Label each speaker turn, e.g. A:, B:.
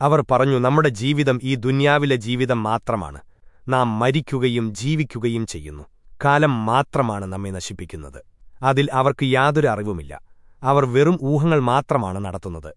A: അവർ പറഞ്ഞു നമ്മുടെ ജീവിതം ഈ ദുന്യാവിലെ ജീവിതം മാത്രമാണ്. നാം മരിക്കുകയും ജീവിക്കുകയും ചെയ്യുന്നു. കാലം മാത്രമാണ് നമ്മെ നശിപ്പിക്കുന്നത്. അതിൽ അവർക്ക് യാതൊരു അറിവുമില്ല. അവർ വെറും ഊഹങ്ങൾ മാത്രമാണ് നടത്തുന്നത്.